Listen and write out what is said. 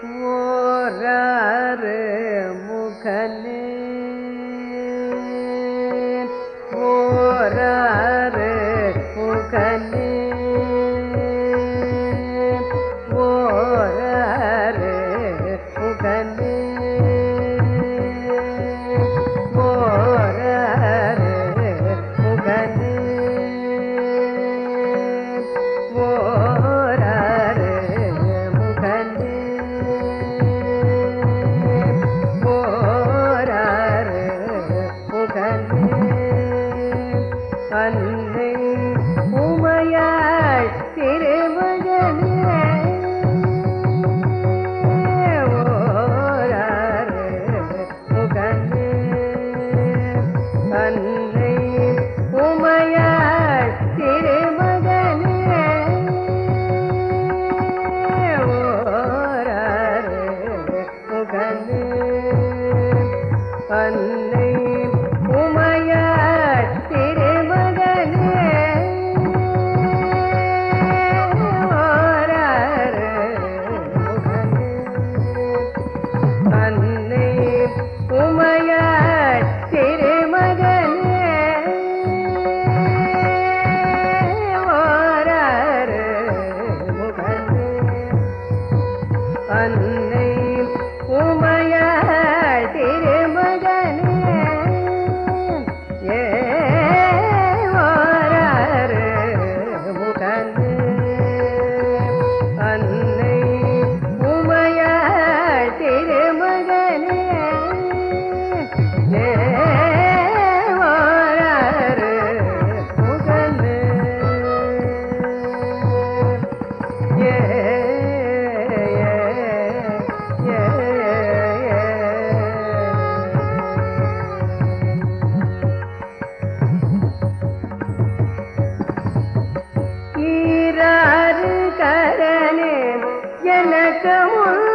Pura எனக்கு உள்